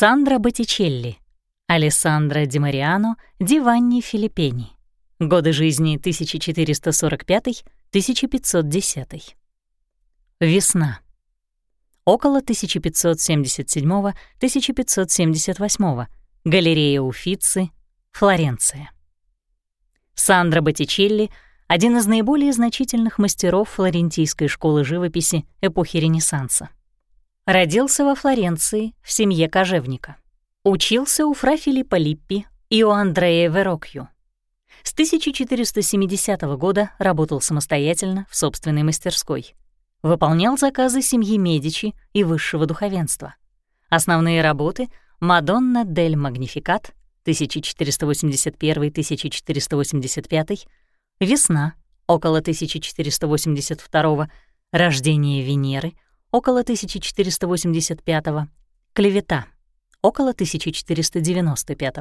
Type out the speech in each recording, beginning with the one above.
Сандра Боттичелли, Алессандро Ди Мариано, Ди Ванни Филиппени. Годы жизни 1445-1510. Весна. Около 1577-1578. Галерея Уффици, Флоренция. Сандро Боттичелли — один из наиболее значительных мастеров флорентийской школы живописи эпохи Ренессанса. Родился во Флоренции в семье кожевника. Учился у фра Филиппа Липпи и у Андрея Верокью. С 1470 года работал самостоятельно в собственной мастерской. Выполнял заказы семьи Медичи и высшего духовенства. Основные работы «Мадонна дель Магнификат» 1481-1485, «Весна» около 1482, «Рождение Венеры» около 1485, «Клевета» около 1495.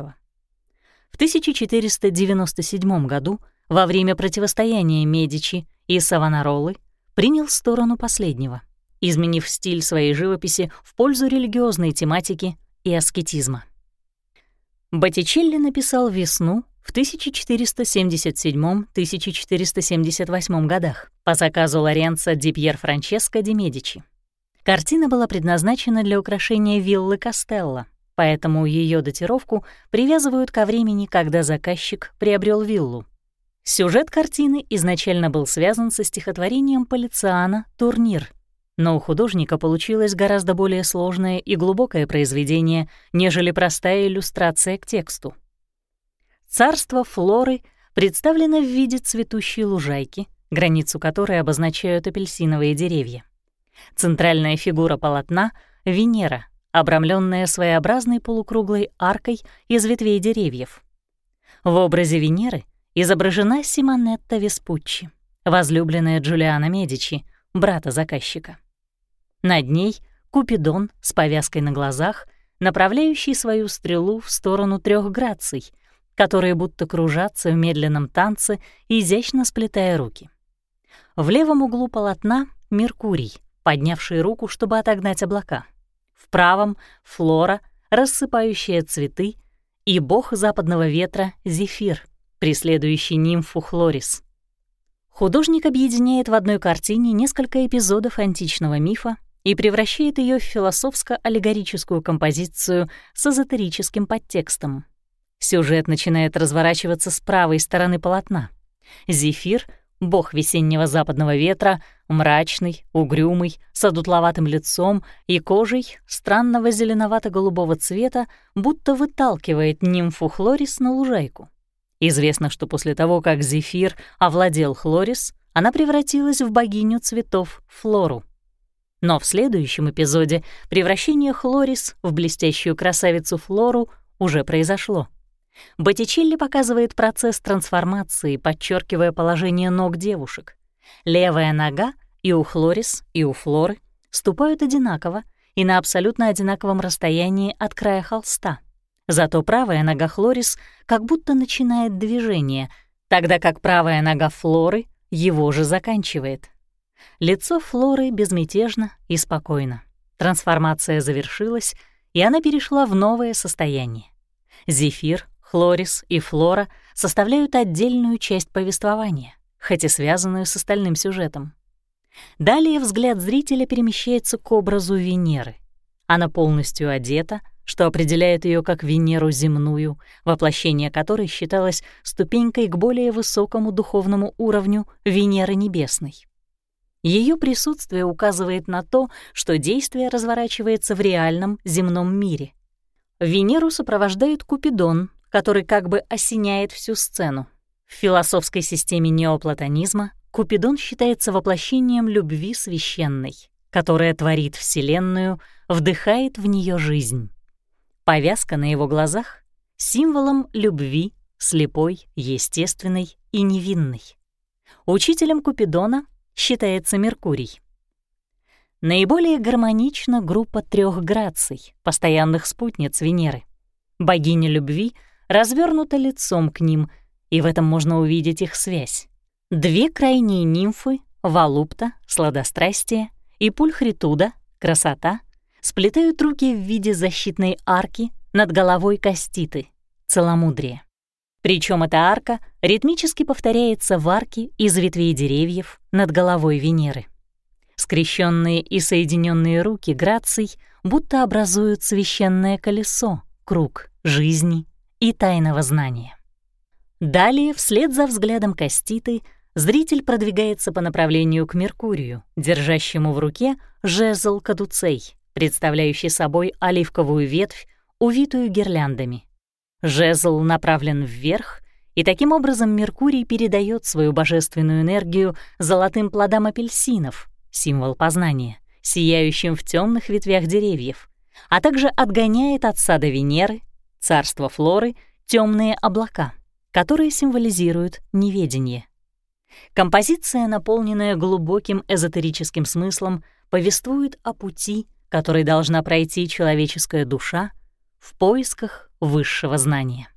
В 1497 году, во время противостояния Медичи и Савонаролы, принял сторону последнего, изменив стиль своей живописи в пользу религиозной тематики и аскетизма. Боттичелли написал «Весну» в 1477-1478 годах по заказу Лоренцо ди Пьер Франческо ди Медичи. Картина была предназначена для украшения виллы Костелло, поэтому ее датировку привязывают ко времени, когда заказчик приобрел виллу. Сюжет картины изначально был связан со стихотворением Полициана «Турнир», но у художника получилось гораздо более сложное и глубокое произведение, нежели простая иллюстрация к тексту. Царство Флоры представлено в виде цветущей лужайки, границу которой обозначают апельсиновые деревья. Центральная фигура полотна — Венера, обрамленная своеобразной полукруглой аркой из ветвей деревьев. В образе Венеры изображена Симонетта Веспуччи, возлюбленная Джулиана Медичи, брата заказчика. Над ней Купидон с повязкой на глазах, направляющий свою стрелу в сторону трех граций, которые будто кружатся в медленном танце, изящно сплетая руки. В левом углу полотна — Меркурий, поднявший руку, чтобы отогнать облака — в правом — флора, рассыпающая цветы, и бог западного ветра — Зефир, преследующий нимфу Хлорис. Художник объединяет в одной картине несколько эпизодов античного мифа и превращает ее в философско-аллегорическую композицию с эзотерическим подтекстом. Сюжет начинает разворачиваться с правой стороны полотна. Зефир — бог весеннего западного ветра, мрачный, угрюмый, с одутловатым лицом и кожей странного зеленовато-голубого цвета, будто выталкивает нимфу Хлорис на лужайку. Известно, что после того, как Зефир овладел Хлорис, она превратилась в богиню цветов Флору. Но в следующем эпизоде превращение Хлорис в блестящую красавицу Флору уже произошло. Боттичелли показывает процесс трансформации, подчеркивая положение ног девушек. Левая нога и у Хлорис, и у Флоры ступают одинаково и на абсолютно одинаковом расстоянии от края холста. Зато правая нога Хлорис как будто начинает движение, тогда как правая нога Флоры его же заканчивает. Лицо Флоры безмятежно и спокойно. Трансформация завершилась, и она перешла в новое состояние. Зефир Хлорис и Флора составляют отдельную часть повествования, хоть и связанную с остальным сюжетом. Далее взгляд зрителя перемещается к образу Венеры. Она полностью одета, что определяет ее как Венеру земную, воплощение которой считалось ступенькой к более высокому духовному уровню Венеры небесной. Ее присутствие указывает на то, что действие разворачивается в реальном земном мире. Венеру сопровождает Купидон, который как бы осеняет всю сцену. В философской системе неоплатонизма Купидон считается воплощением любви священной, которая творит Вселенную, вдыхает в нее жизнь. Повязка на его глазах — символом любви, слепой, естественной и невинной. Учителем Купидона считается Меркурий. Наиболее гармонична группа трех граций, постоянных спутниц Венеры. Богиня любви — развернуто лицом к ним, и в этом можно увидеть их связь. Две крайние нимфы — Валупта, сладострастие, и Пульхритуда, красота, сплетают руки в виде защитной арки над головой каститы — целомудрие. Причем эта арка ритмически повторяется в арке из ветвей деревьев над головой Венеры. Скрещенные и соединенные руки граций будто образуют священное колесо, круг жизни и тайного знания. Далее, вслед за взглядом Каститы, зритель продвигается по направлению к Меркурию, держащему в руке жезл кадуцей, представляющий собой оливковую ветвь, увитую гирляндами. Жезл направлен вверх, и таким образом Меркурий передает свою божественную энергию золотым плодам апельсинов, символ познания, сияющим в темных ветвях деревьев, а также отгоняет от сада Венеры, царства Флоры, темные облака, которые символизируют неведение. Композиция, наполненная глубоким эзотерическим смыслом, повествует о пути, который должна пройти человеческая душа в поисках высшего знания.